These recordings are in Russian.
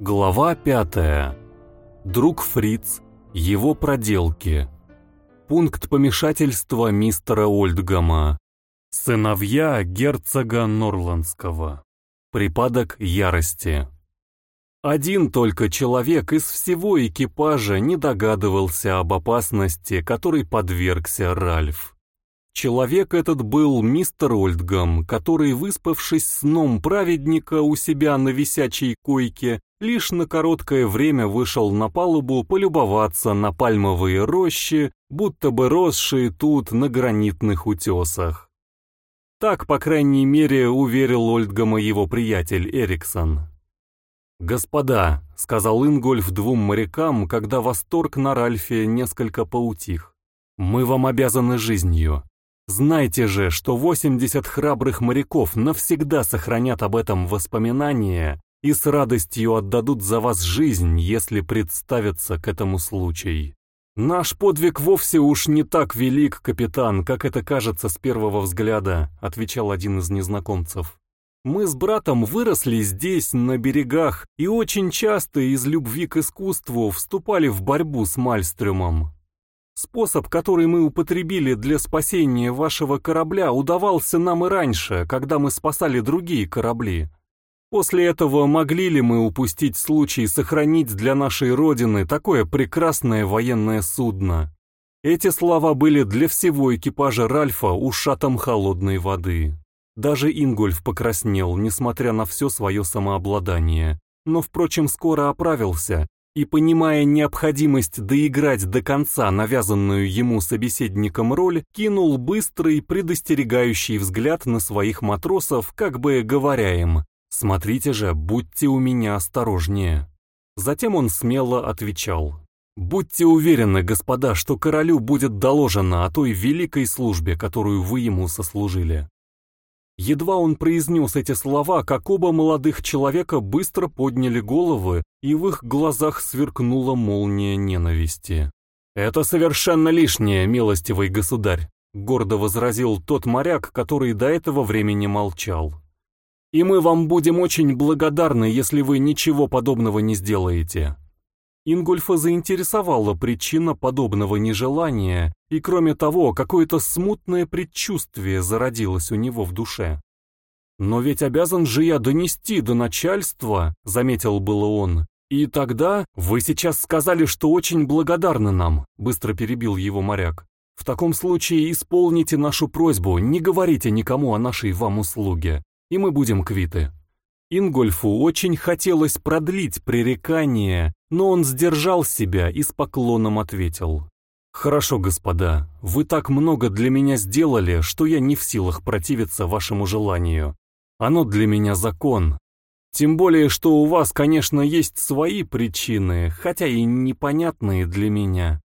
Глава пятая. Друг Фриц. Его проделки. Пункт помешательства мистера Ольдгама. Сыновья герцога Норландского. Припадок ярости. Один только человек из всего экипажа не догадывался об опасности, которой подвергся Ральф. Человек этот был мистер Ольдгам, который, выспавшись сном праведника у себя на висячей койке, лишь на короткое время вышел на палубу полюбоваться на пальмовые рощи, будто бы росшие тут на гранитных утесах. Так, по крайней мере, уверил Ольдгама его приятель Эриксон. «Господа», — сказал Ингольф двум морякам, когда восторг на Ральфе несколько поутих, — «мы вам обязаны жизнью. Знайте же, что 80 храбрых моряков навсегда сохранят об этом воспоминания и с радостью отдадут за вас жизнь, если представится к этому случай. Наш подвиг вовсе уж не так велик, капитан, как это кажется с первого взгляда, отвечал один из незнакомцев. Мы с братом выросли здесь, на берегах, и очень часто из любви к искусству вступали в борьбу с Мальстрюмом. Способ, который мы употребили для спасения вашего корабля, удавался нам и раньше, когда мы спасали другие корабли. После этого могли ли мы упустить случай сохранить для нашей Родины такое прекрасное военное судно? Эти слова были для всего экипажа Ральфа ушатом холодной воды. Даже Ингольф покраснел, несмотря на все свое самообладание, но, впрочем, скоро оправился и, понимая необходимость доиграть до конца навязанную ему собеседником роль, кинул быстрый, предостерегающий взгляд на своих матросов, как бы говоря им «Смотрите же, будьте у меня осторожнее». Затем он смело отвечал «Будьте уверены, господа, что королю будет доложено о той великой службе, которую вы ему сослужили». Едва он произнес эти слова, как оба молодых человека быстро подняли головы, и в их глазах сверкнула молния ненависти. «Это совершенно лишнее, милостивый государь», — гордо возразил тот моряк, который до этого времени молчал. «И мы вам будем очень благодарны, если вы ничего подобного не сделаете. Ингольфа заинтересовала причина подобного нежелания, и кроме того, какое-то смутное предчувствие зародилось у него в душе. «Но ведь обязан же я донести до начальства», — заметил было он. «И тогда вы сейчас сказали, что очень благодарны нам», — быстро перебил его моряк. «В таком случае исполните нашу просьбу, не говорите никому о нашей вам услуге, и мы будем квиты». Ингольфу очень хотелось продлить пререкание, но он сдержал себя и с поклоном ответил. «Хорошо, господа, вы так много для меня сделали, что я не в силах противиться вашему желанию. Оно для меня закон. Тем более, что у вас, конечно, есть свои причины, хотя и непонятные для меня».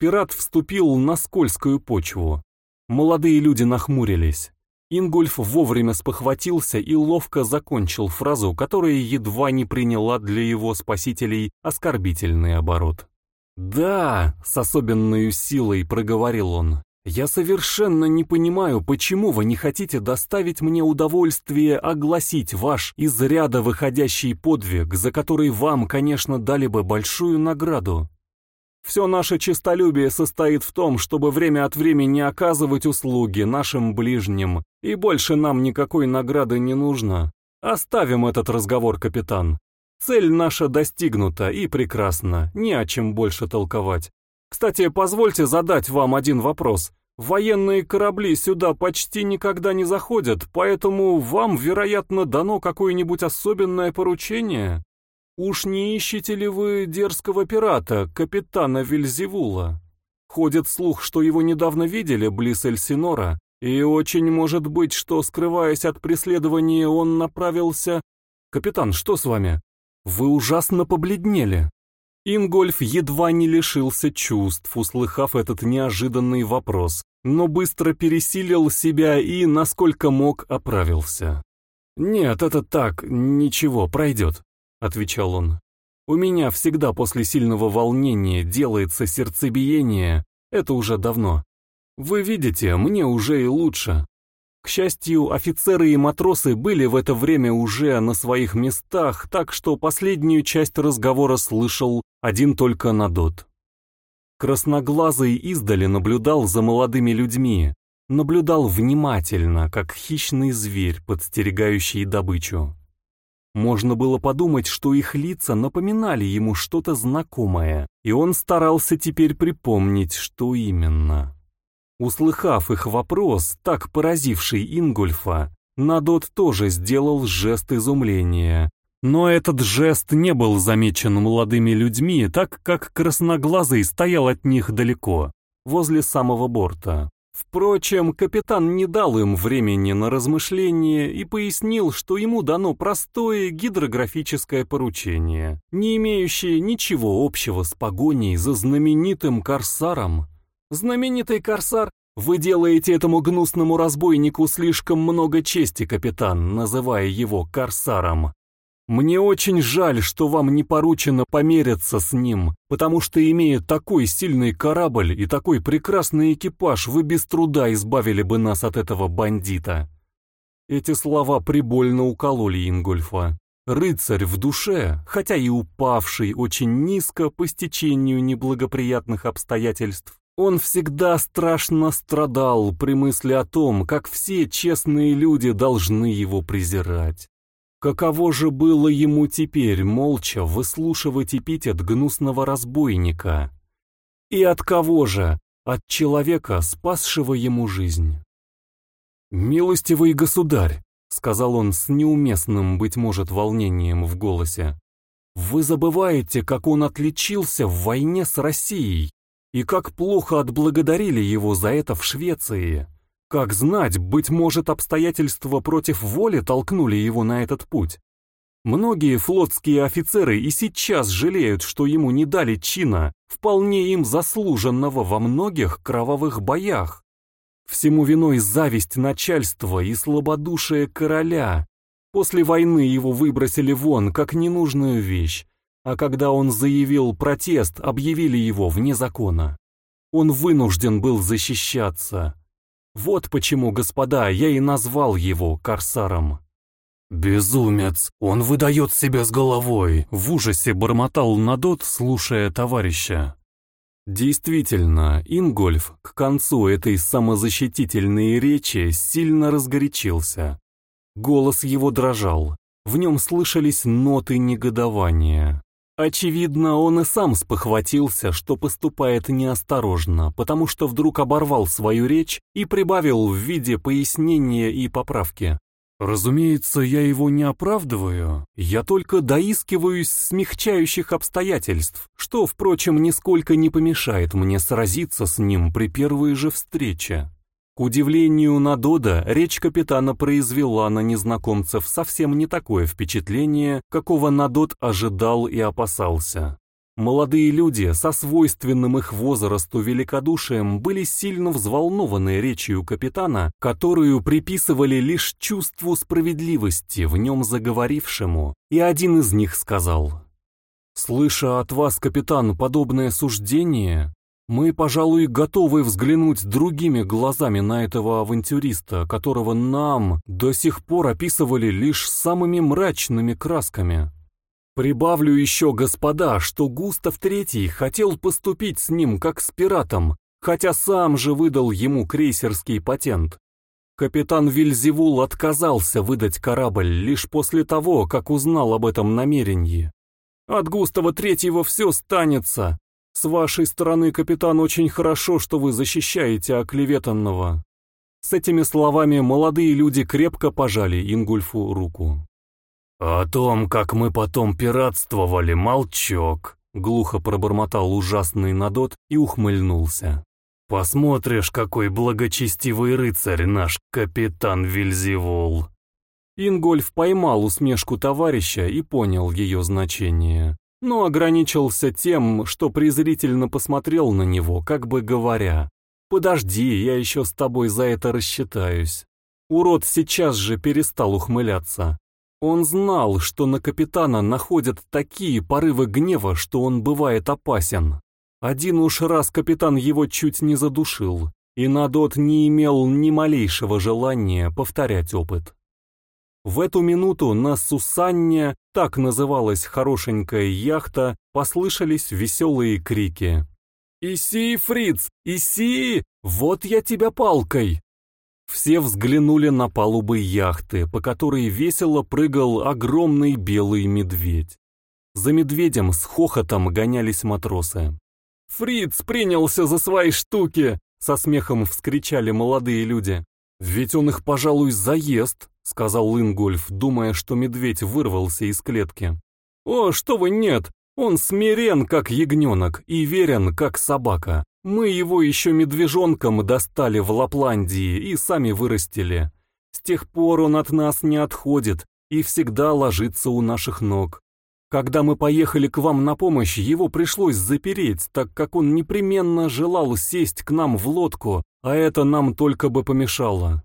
Пират вступил на скользкую почву. Молодые люди нахмурились. Ингольф вовремя спохватился и ловко закончил фразу, которая едва не приняла для его спасителей оскорбительный оборот. «Да», — с особенной силой проговорил он, — «я совершенно не понимаю, почему вы не хотите доставить мне удовольствие огласить ваш из ряда выходящий подвиг, за который вам, конечно, дали бы большую награду. Все наше честолюбие состоит в том, чтобы время от времени оказывать услуги нашим ближним, и больше нам никакой награды не нужно. Оставим этот разговор, капитан. Цель наша достигнута и прекрасна, не о чем больше толковать. Кстати, позвольте задать вам один вопрос. Военные корабли сюда почти никогда не заходят, поэтому вам, вероятно, дано какое-нибудь особенное поручение? Уж не ищете ли вы дерзкого пирата, капитана Вильзевула? Ходит слух, что его недавно видели близ Эльсинора, и очень может быть, что, скрываясь от преследования, он направился... Капитан, что с вами? Вы ужасно побледнели. Ингольф едва не лишился чувств, услыхав этот неожиданный вопрос, но быстро пересилил себя и, насколько мог, оправился. «Нет, это так, ничего, пройдет. — отвечал он. «У меня всегда после сильного волнения делается сердцебиение, это уже давно. Вы видите, мне уже и лучше. К счастью, офицеры и матросы были в это время уже на своих местах, так что последнюю часть разговора слышал один только Надот. Красноглазый издали наблюдал за молодыми людьми, наблюдал внимательно, как хищный зверь, подстерегающий добычу. Можно было подумать, что их лица напоминали ему что-то знакомое, и он старался теперь припомнить, что именно. Услыхав их вопрос, так поразивший Ингульфа, Надот тоже сделал жест изумления, но этот жест не был замечен молодыми людьми, так как красноглазый стоял от них далеко, возле самого борта. Впрочем, капитан не дал им времени на размышление и пояснил, что ему дано простое гидрографическое поручение, не имеющее ничего общего с погоней за знаменитым корсаром. Знаменитый корсар вы делаете этому гнусному разбойнику слишком много чести, капитан, называя его корсаром. Мне очень жаль, что вам не поручено помериться с ним, потому что, имея такой сильный корабль и такой прекрасный экипаж, вы без труда избавили бы нас от этого бандита». Эти слова прибольно укололи Ингольфа. Рыцарь в душе, хотя и упавший очень низко по стечению неблагоприятных обстоятельств, он всегда страшно страдал при мысли о том, как все честные люди должны его презирать. Каково же было ему теперь молча выслушивать эпитет гнусного разбойника? И от кого же? От человека, спасшего ему жизнь. «Милостивый государь», — сказал он с неуместным, быть может, волнением в голосе, «вы забываете, как он отличился в войне с Россией, и как плохо отблагодарили его за это в Швеции. Как знать, быть может, обстоятельства против воли толкнули его на этот путь. Многие флотские офицеры и сейчас жалеют, что ему не дали чина, вполне им заслуженного во многих кровавых боях. Всему виной зависть начальства и слабодушие короля. После войны его выбросили вон, как ненужную вещь, а когда он заявил протест, объявили его вне закона. Он вынужден был защищаться. Вот почему, господа, я и назвал его корсаром. «Безумец! Он выдает себя с головой!» — в ужасе бормотал Надот, слушая товарища. Действительно, Ингольф к концу этой самозащитительной речи сильно разгорячился. Голос его дрожал, в нем слышались ноты негодования. Очевидно, он и сам спохватился, что поступает неосторожно, потому что вдруг оборвал свою речь и прибавил в виде пояснения и поправки. «Разумеется, я его не оправдываю, я только доискиваюсь смягчающих обстоятельств, что, впрочем, нисколько не помешает мне сразиться с ним при первой же встрече». К удивлению Надода, речь капитана произвела на незнакомцев совсем не такое впечатление, какого Надод ожидал и опасался. Молодые люди со свойственным их возрасту великодушием были сильно взволнованы речью капитана, которую приписывали лишь чувству справедливости в нем заговорившему, и один из них сказал, «Слыша от вас, капитан, подобное суждение, мы, пожалуй, готовы взглянуть другими глазами на этого авантюриста, которого нам до сих пор описывали лишь самыми мрачными красками. Прибавлю еще, господа, что Густав III хотел поступить с ним как с пиратом, хотя сам же выдал ему крейсерский патент. Капитан Вильзевул отказался выдать корабль лишь после того, как узнал об этом намерении. От Густава Третьего все станется, с вашей стороны, капитан, очень хорошо, что вы защищаете оклеветанного. С этими словами молодые люди крепко пожали Ингульфу руку. «О том, как мы потом пиратствовали, молчок», — глухо пробормотал ужасный Надот и ухмыльнулся. «Посмотришь, какой благочестивый рыцарь наш капитан Вильзевул». Ингольф поймал усмешку товарища и понял ее значение но ограничился тем, что презрительно посмотрел на него, как бы говоря, «Подожди, я еще с тобой за это рассчитаюсь». Урод сейчас же перестал ухмыляться. Он знал, что на капитана находят такие порывы гнева, что он бывает опасен. Один уж раз капитан его чуть не задушил, и Надот не имел ни малейшего желания повторять опыт. В эту минуту на Сусанне, так называлась хорошенькая яхта, послышались веселые крики. «Иси, фриц! Иси! Вот я тебя палкой!» Все взглянули на палубы яхты, по которой весело прыгал огромный белый медведь. За медведем с хохотом гонялись матросы. «Фриц принялся за свои штуки!» — со смехом вскричали молодые люди. «Ведь он их, пожалуй, заест», — сказал Ингольф, думая, что медведь вырвался из клетки. «О, что вы, нет! Он смирен, как ягненок, и верен, как собака. Мы его еще медвежонком достали в Лапландии и сами вырастили. С тех пор он от нас не отходит и всегда ложится у наших ног. Когда мы поехали к вам на помощь, его пришлось запереть, так как он непременно желал сесть к нам в лодку, а это нам только бы помешало.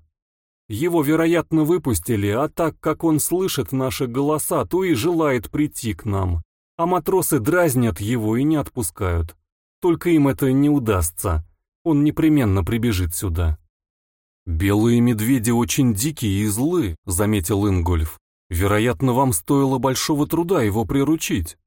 Его, вероятно, выпустили, а так как он слышит наши голоса, то и желает прийти к нам. А матросы дразнят его и не отпускают. Только им это не удастся. Он непременно прибежит сюда. «Белые медведи очень дикие и злы», — заметил Ингольф. Вероятно, вам стоило большого труда его приручить.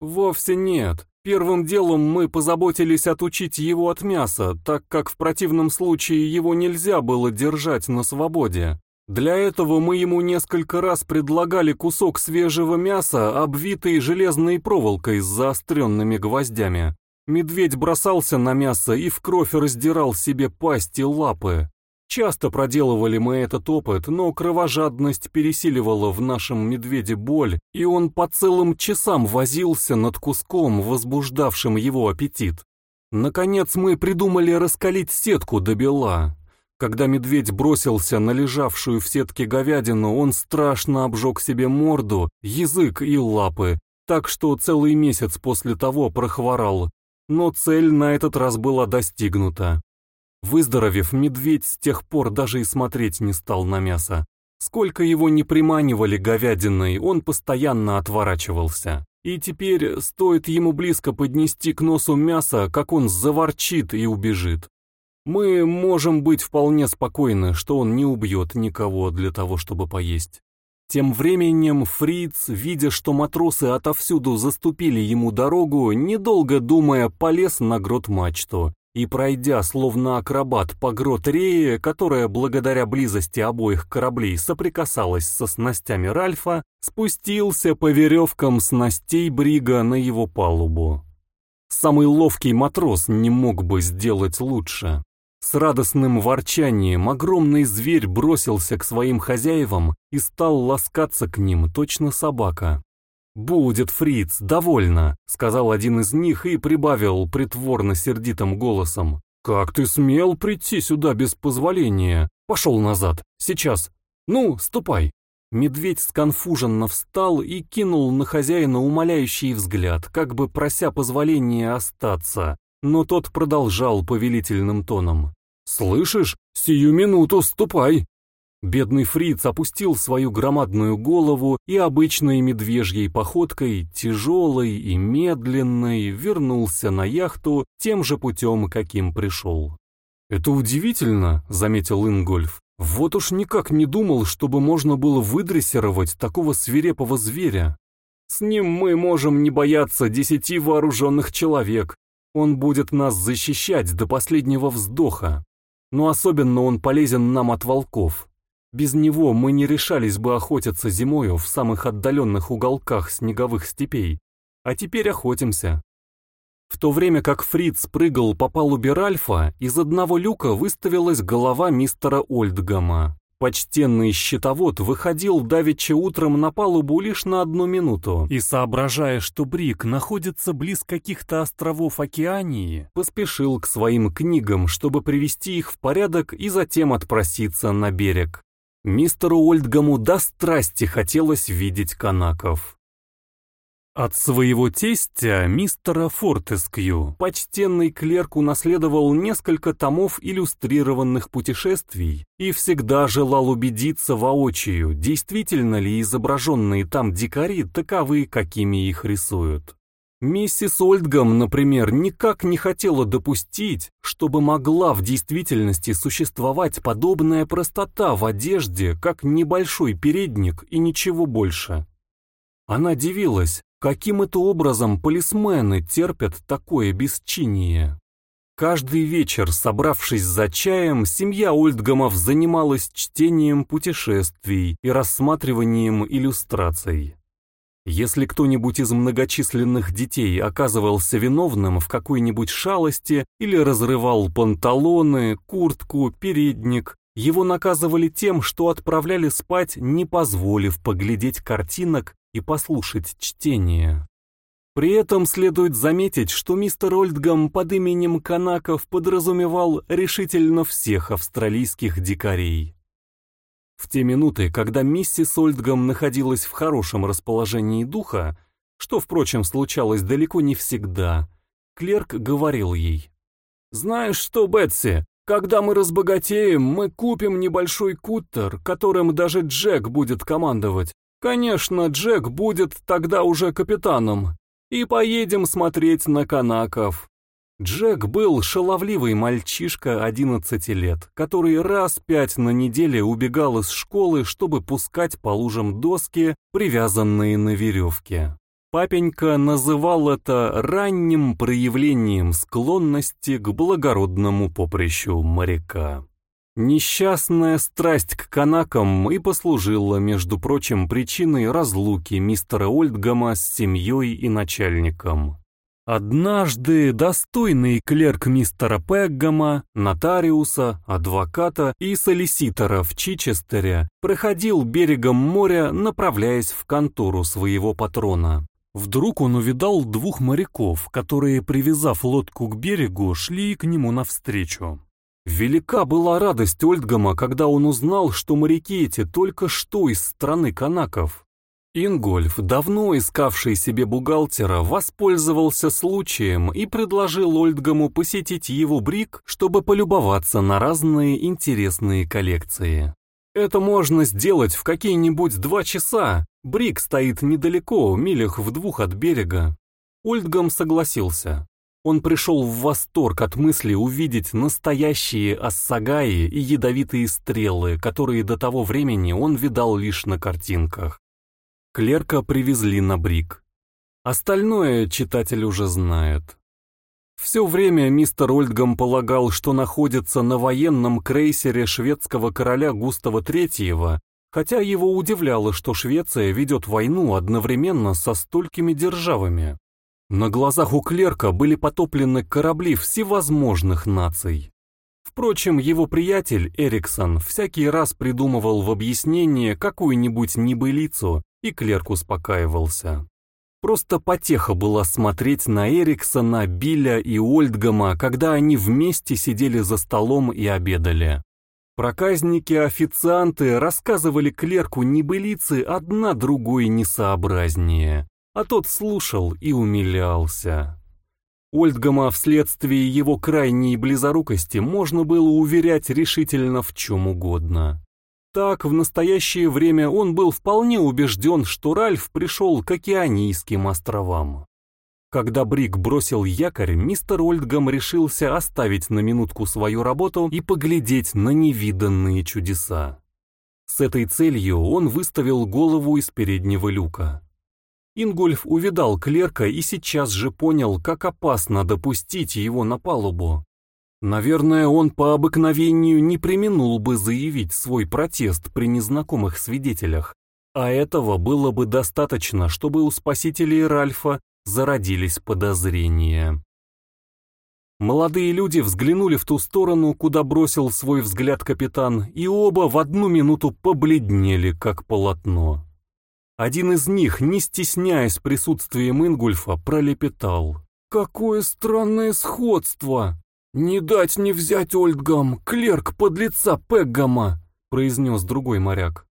Вовсе нет. Первым делом мы позаботились отучить его от мяса, так как в противном случае его нельзя было держать на свободе. Для этого мы ему несколько раз предлагали кусок свежего мяса, обвитый железной проволокой с заостренными гвоздями. Медведь бросался на мясо и в кровь раздирал себе пасть и лапы. Часто проделывали мы этот опыт, но кровожадность пересиливала в нашем медведе боль, и он по целым часам возился над куском, возбуждавшим его аппетит. Наконец мы придумали раскалить сетку до бела. Когда медведь бросился на лежавшую в сетке говядину, он страшно обжег себе морду, язык и лапы, так что целый месяц после того прохворал. Но цель на этот раз была достигнута. Выздоровев, медведь с тех пор даже и смотреть не стал на мясо. Сколько его не приманивали говядиной, он постоянно отворачивался. И теперь стоит ему близко поднести к носу мясо, как он заворчит и убежит. Мы можем быть вполне спокойны, что он не убьет никого для того, чтобы поесть. Тем временем Фриц, видя, что матросы отовсюду заступили ему дорогу, недолго думая, полез на грот мачту и, пройдя словно акробат по грот Рее, которая благодаря близости обоих кораблей соприкасалась со снастями Ральфа, спустился по веревкам снастей Брига на его палубу. Самый ловкий матрос не мог бы сделать лучше. С радостным ворчанием огромный зверь бросился к своим хозяевам и стал ласкаться к ним, точно собака. «Будет, фриц, довольно», — сказал один из них и прибавил притворно-сердитым голосом. «Как ты смел прийти сюда без позволения? Пошел назад, сейчас. Ну, ступай». Медведь сконфуженно встал и кинул на хозяина умоляющий взгляд, как бы прося позволения остаться, но тот продолжал повелительным тоном. «Слышишь? Сию минуту ступай!» Бедный фриц опустил свою громадную голову и обычной медвежьей походкой, тяжелой и медленной, вернулся на яхту тем же путем, каким пришел. «Это удивительно», — заметил Ингольф. «Вот уж никак не думал, чтобы можно было выдрессировать такого свирепого зверя. С ним мы можем не бояться десяти вооруженных человек. Он будет нас защищать до последнего вздоха. Но особенно он полезен нам от волков». Без него мы не решались бы охотиться зимою в самых отдаленных уголках снеговых степей. А теперь охотимся. В то время как Фриц прыгал по палубе Ральфа, из одного люка выставилась голова мистера Ольдгама. Почтенный щитовод выходил давеча утром на палубу лишь на одну минуту и, соображая, что Брик находится близ каких-то островов Океании, поспешил к своим книгам, чтобы привести их в порядок и затем отпроситься на берег. Мистеру Ольдгаму до страсти хотелось видеть канаков. От своего тестя, мистера Фортескью, почтенный клерк унаследовал несколько томов иллюстрированных путешествий и всегда желал убедиться воочию, действительно ли изображенные там дикари таковы, какими их рисуют. Миссис Ольдгам, например, никак не хотела допустить, чтобы могла в действительности существовать подобная простота в одежде, как небольшой передник и ничего больше. Она дивилась, каким это образом полисмены терпят такое бесчиние. Каждый вечер, собравшись за чаем, семья Ольдгамов занималась чтением путешествий и рассматриванием иллюстраций. Если кто-нибудь из многочисленных детей оказывался виновным в какой-нибудь шалости или разрывал панталоны, куртку, передник, его наказывали тем, что отправляли спать, не позволив поглядеть картинок и послушать чтение. При этом следует заметить, что мистер Ольдгам под именем Канаков подразумевал решительно всех австралийских дикарей. В те минуты, когда миссис Ольдгам находилась в хорошем расположении духа, что, впрочем, случалось далеко не всегда, клерк говорил ей, «Знаешь что, Бетси, когда мы разбогатеем, мы купим небольшой куттер, которым даже Джек будет командовать. Конечно, Джек будет тогда уже капитаном. И поедем смотреть на канаков. Джек был шаловливый мальчишка 11 лет, который раз пять на неделе убегал из школы, чтобы пускать по лужам доски, привязанные на веревке. Папенька называл это ранним проявлением склонности к благородному поприщу моряка. Несчастная страсть к канакам и послужила, между прочим, причиной разлуки мистера Ольдгама с семьей и начальником. Однажды достойный клерк мистера Пеггама, нотариуса, адвоката и солиситора в Чичестере проходил берегом моря, направляясь в контору своего патрона. Вдруг он увидал двух моряков, которые, привязав лодку к берегу, шли к нему навстречу. Велика была радость Ольдгама, когда он узнал, что моряки эти только что из страны канаков. Ингольф, давно искавший себе бухгалтера, воспользовался случаем и предложил Ольдгаму посетить его брик, чтобы полюбоваться на разные интересные коллекции. Это можно сделать в какие-нибудь два часа. Брик стоит недалеко, милях в двух от берега. Ольдгам согласился. Он пришел в восторг от мысли увидеть настоящие ассагаи и ядовитые стрелы, которые до того времени он видал лишь на картинках. Клерка привезли на брик. Остальное читатель уже знает. Все время мистер Ольдгам полагал, что находится на военном крейсере шведского короля Густава III, хотя его удивляло, что Швеция ведет войну одновременно со столькими державами. На глазах у клерка были потоплены корабли всевозможных наций. Впрочем, его приятель Эриксон всякий раз придумывал в объяснение какую-нибудь небылицу, и клерк успокаивался. Просто потеха была смотреть на Эриксона, Билля и Ольдгама, когда они вместе сидели за столом и обедали. Проказники-официанты рассказывали клерку небылицы одна другой несообразнее, а тот слушал и умилялся. Ольдгама вследствие его крайней близорукости можно было уверять решительно в чем угодно. Так, в настоящее время он был вполне убежден, что Ральф пришел к океанийским островам. Когда Брик бросил якорь, мистер Ольдгам решился оставить на минутку свою работу и поглядеть на невиданные чудеса. С этой целью он выставил голову из переднего люка. Ингольф увидал клерка и сейчас же понял, как опасно допустить его на палубу. Наверное, он по обыкновению не применул бы заявить свой протест при незнакомых свидетелях, а этого было бы достаточно, чтобы у спасителей Ральфа зародились подозрения. Молодые люди взглянули в ту сторону, куда бросил свой взгляд капитан, и оба в одну минуту побледнели, как полотно. Один из них, не стесняясь присутствием Ингульфа, пролепетал. «Какое странное сходство!» «Не дать не взять Ольдгам, клерк подлеца Пеггама!» произнес другой моряк.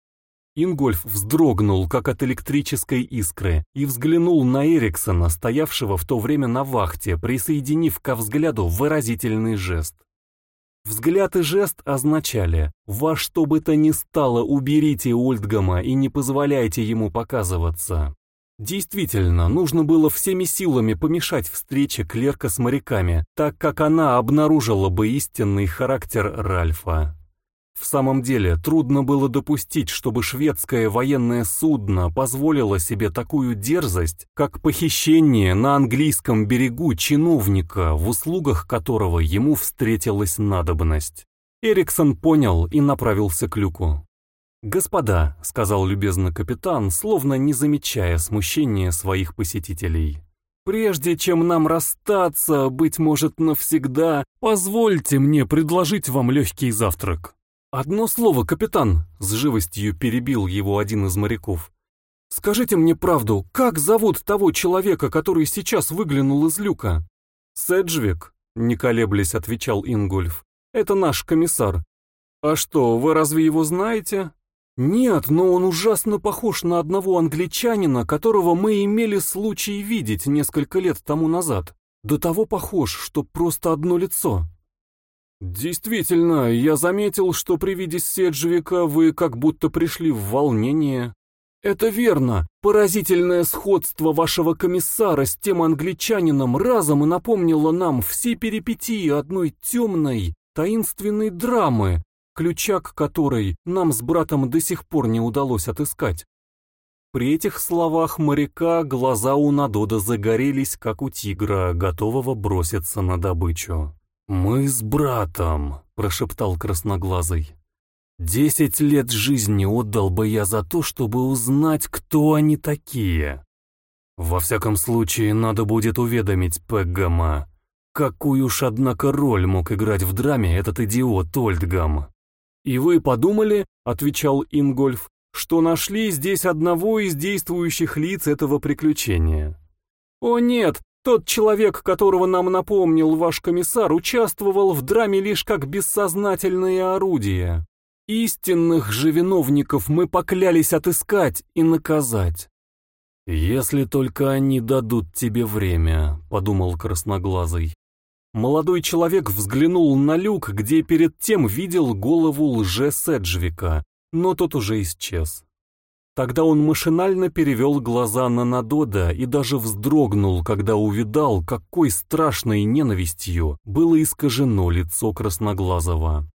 Ингольф вздрогнул, как от электрической искры, и взглянул на Эриксона, стоявшего в то время на вахте, присоединив ко взгляду выразительный жест. Взгляд и жест означали «Во что бы то ни стало уберите Ольдгама и не позволяйте ему показываться». Действительно, нужно было всеми силами помешать встрече клерка с моряками, так как она обнаружила бы истинный характер Ральфа. В самом деле, трудно было допустить, чтобы шведское военное судно позволило себе такую дерзость, как похищение на английском берегу чиновника, в услугах которого ему встретилась надобность. Эриксон понял и направился к люку. «Господа», — сказал любезно капитан, словно не замечая смущения своих посетителей, «прежде чем нам расстаться, быть может, навсегда, позвольте мне предложить вам легкий завтрак». «Одно слово, капитан», — с живостью перебил его один из моряков. «Скажите мне правду, как зовут того человека, который сейчас выглянул из люка?» «Седжвик», — не колеблясь отвечал Ингольф. «Это наш комиссар». «А что, вы разве его знаете?» «Нет, но он ужасно похож на одного англичанина, которого мы имели случай видеть несколько лет тому назад. До того похож, что просто одно лицо». «Действительно, я заметил, что при виде Седжвика вы как будто пришли в волнение». «Это верно. Поразительное сходство вашего комиссара с тем англичанином разом и напомнило нам все перипетии одной темной, таинственной драмы, ключа к которой нам с братом до сих пор не удалось отыскать. При этих словах моряка глаза у Надода загорелись, как у тигра, готового броситься на добычу. «Мы с братом», — прошептал красноглазый. «Десять лет жизни отдал бы я за то, чтобы узнать, кто они такие. Во всяком случае, надо будет уведомить Пеггама, какую уж, однако, роль мог играть в драме этот идиот Ольдгам. «И вы подумали, — отвечал Ингольф, — что нашли здесь одного из действующих лиц этого приключения?» «О нет, тот человек, которого нам напомнил ваш комиссар, участвовал в драме лишь как бессознательное орудие. Истинных же виновников мы поклялись отыскать и наказать». «Если только они дадут тебе время», — подумал красноглазый. Молодой человек взглянул на люк, где перед тем видел голову лже-Седжвика, но тот уже исчез. Тогда он машинально перевел глаза на Надода и даже вздрогнул, когда увидал, какой страшной ненавистью было искажено лицо Красноглазого.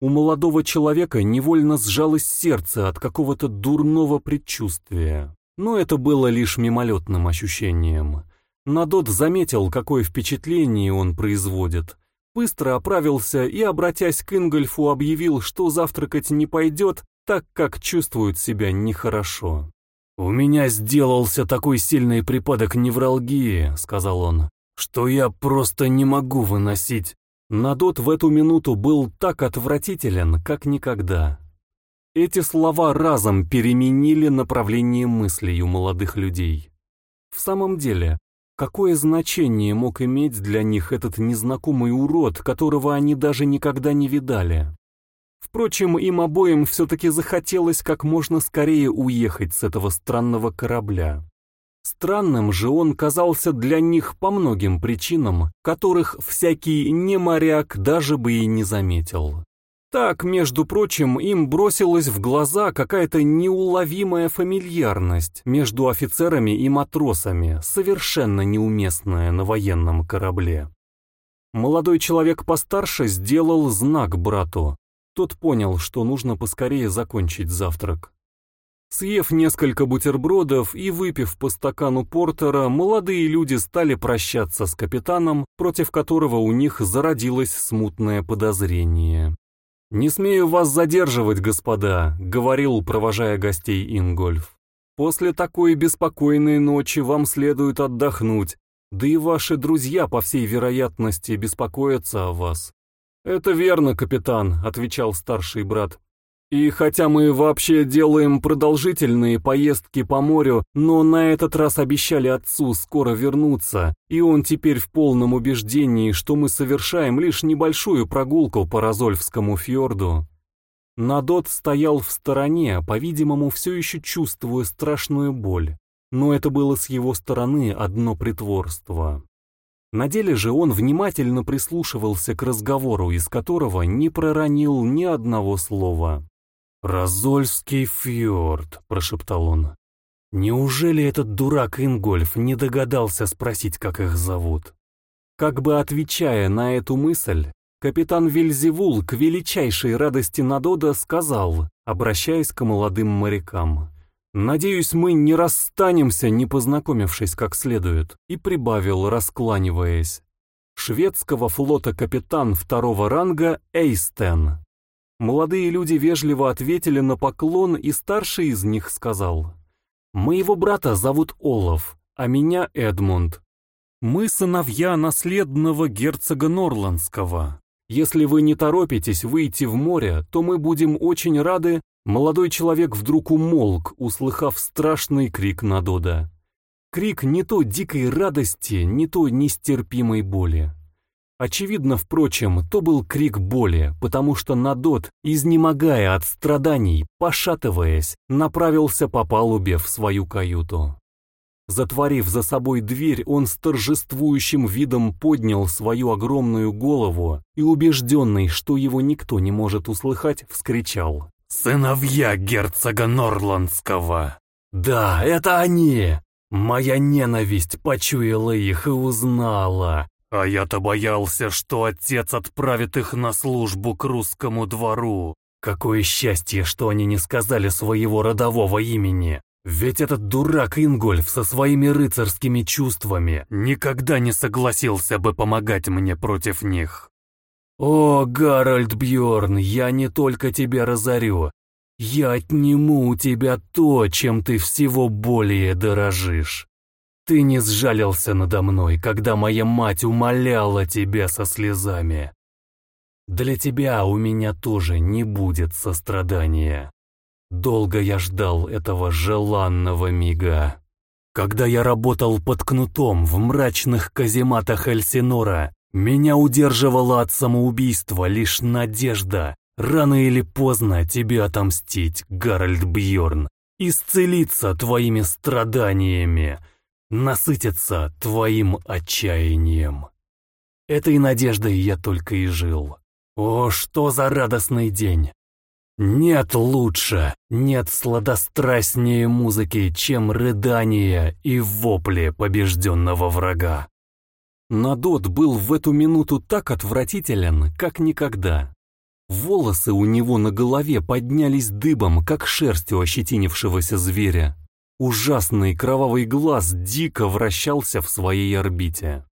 У молодого человека невольно сжалось сердце от какого-то дурного предчувствия, но это было лишь мимолетным ощущением. Надот заметил, какое впечатление он производит. Быстро оправился и, обратясь к Ингольфу, объявил, что завтракать не пойдет, так как чувствует себя нехорошо. «У меня сделался такой сильный припадок невралгии», — сказал он, — «что я просто не могу выносить». Надот в эту минуту был так отвратителен, как никогда. Эти слова разом переменили направление мыслей у молодых людей. В самом деле, Какое значение мог иметь для них этот незнакомый урод, которого они даже никогда не видали? Впрочем, им обоим все-таки захотелось как можно скорее уехать с этого странного корабля. Странным же он казался для них по многим причинам, которых всякий неморяк даже бы и не заметил. Так, между прочим, им бросилась в глаза какая-то неуловимая фамильярность между офицерами и матросами, совершенно неуместная на военном корабле. Молодой человек постарше сделал знак брату. Тот понял, что нужно поскорее закончить завтрак. Съев несколько бутербродов и выпив по стакану портера, молодые люди стали прощаться с капитаном, против которого у них зародилось смутное подозрение. «Не смею вас задерживать, господа», — говорил, провожая гостей Ингольф. «После такой беспокойной ночи вам следует отдохнуть, да и ваши друзья, по всей вероятности, беспокоятся о вас». «Это верно, капитан», — отвечал старший брат. И хотя мы вообще делаем продолжительные поездки по морю, но на этот раз обещали отцу скоро вернуться, и он теперь в полном убеждении, что мы совершаем лишь небольшую прогулку по Розольфскому фьорду. Надот стоял в стороне, по-видимому, все еще чувствуя страшную боль, но это было с его стороны одно притворство. На деле же он внимательно прислушивался к разговору, из которого не проронил ни одного слова. «Разольский фьорд», — прошептал он. Неужели этот дурак Ингольф не догадался спросить, как их зовут? Как бы отвечая на эту мысль, капитан Вильзевул к величайшей радости Надода сказал, обращаясь к молодым морякам, «Надеюсь, мы не расстанемся, не познакомившись как следует», и прибавил, раскланиваясь, «Шведского флота капитан второго ранга Эйстен». Молодые люди вежливо ответили на поклон, и старший из них сказал, «Моего брата зовут Олаф, а меня Эдмунд. Мы сыновья наследного герцога Норландского. Если вы не торопитесь выйти в море, то мы будем очень рады...» Молодой человек вдруг умолк, услыхав страшный крик Надода. Крик не то дикой радости, не то нестерпимой боли. Очевидно, впрочем, то был крик боли, потому что Надот, изнемогая от страданий, пошатываясь, направился по палубе в свою каюту. Затворив за собой дверь, он с торжествующим видом поднял свою огромную голову и, убежденный, что его никто не может услыхать, вскричал «Сыновья герцога Норландского!» «Да, это они! Моя ненависть почуяла их и узнала, а я-то боялся, что отец отправит их на службу к русскому двору. Какое счастье, что они не сказали своего родового имени. Ведь этот дурак Ингольф со своими рыцарскими чувствами никогда не согласился бы помогать мне против них. О, Гарольд Бьорн, я не только тебя разорю, я отниму у тебя то, чем ты всего более дорожишь. Ты не сжалился надо мной, когда моя мать умоляла тебя со слезами. Для тебя у меня тоже не будет сострадания. Долго я ждал этого желанного мига. Когда я работал под кнутом в мрачных казематах Эльсинора, меня удерживала от самоубийства лишь надежда, рано или поздно тебе отомстить, Гарольд Бьорн, исцелиться твоими страданиями, насытиться твоим отчаянием. Этой надеждой я только и жил. О, что за радостный день! Нет лучше, нет сладострастнее музыки, чем рыдание и вопли побежденного врага. Надот был в эту минуту так отвратителен, как никогда. Волосы у него на голове поднялись дыбом, как шерсть у ощетинившегося зверя. Ужасный кровавый глаз дико вращался в своей орбите.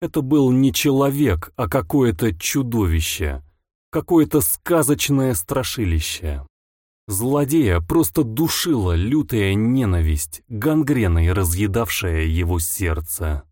Это был не человек, а какое-то чудовище, какое-то сказочное страшилище. Злодея просто душила лютая ненависть, гангреной разъедавшая его сердце.